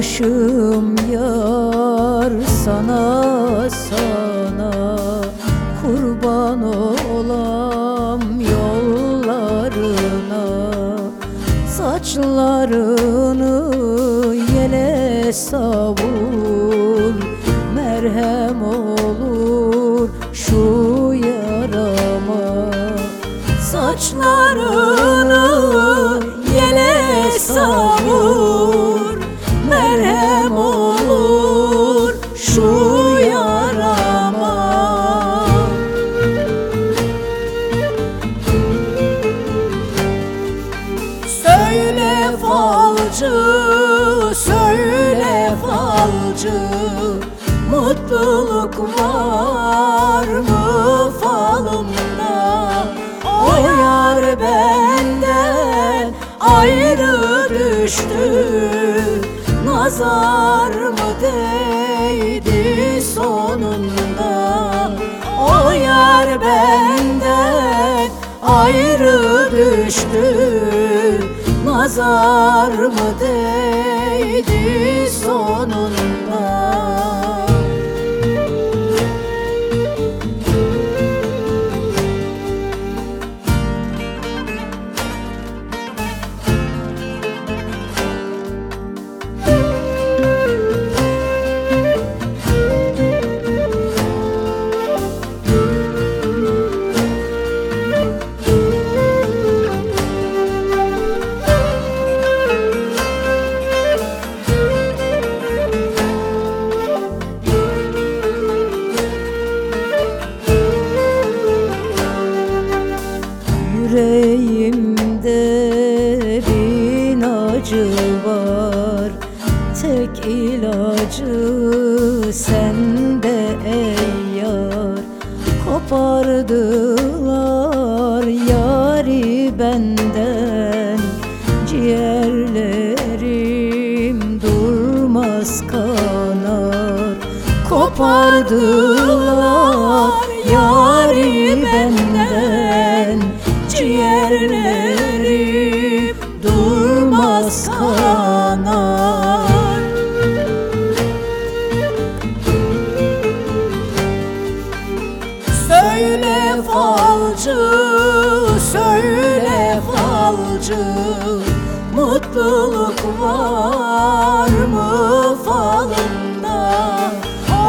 Başım yar sana sana. Kurban olam yollarına Saçlarını yele savur. Merhem olur şu yarama Saçlarını yele savur falcı Mutluluk var mı falımda? O yar benden ayrı düştü Nazar mı değdi sonunda? O yar benden ayrı düştü Nazar mı değdi sonunda Tek ilacı sende ey yar Kopardılar yari benden Ciğerlerim durmaz kanar. Kopardılar yari benden Ciğerlerim durmaz kanar Söyle falcı, söyle falcı. Mutluluk var mı falında?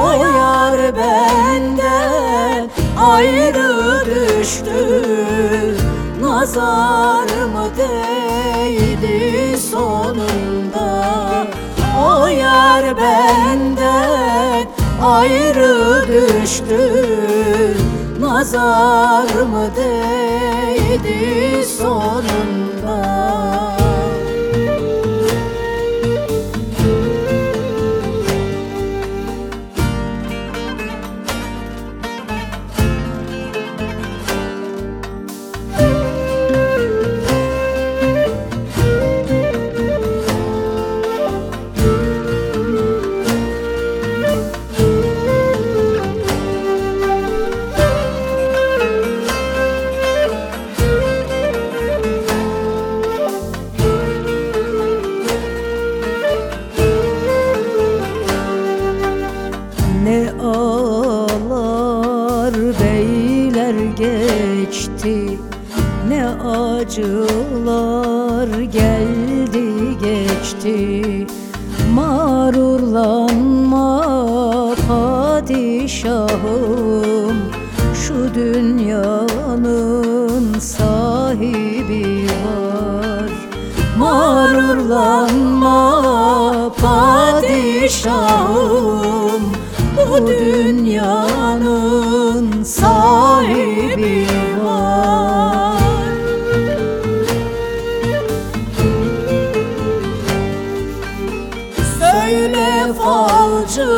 O yar benden ayrı düştü. Nazar mı değdi sonunda? O yar benden ayrı düştü Nazar mı değdi sonunda ağlar beyler geçti. Ne acılar geldi geçti. Mağrurlanma padişahım. Şu dünyanın sahibi var. Mağrurlanma padişahım Bu dünyanın sahibi var. Söyle falcı,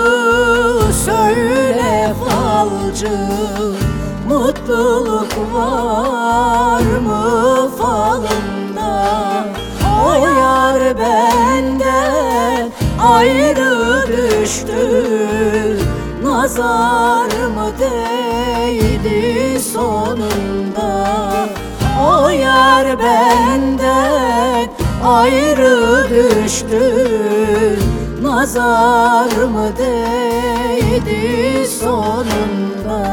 söyle falcı Mutluluk var mı falında? O yar benden ayrı düştü Nazar mı değdi sonunda. O yar benden ayrı düştü. Nazar mı değdi sonunda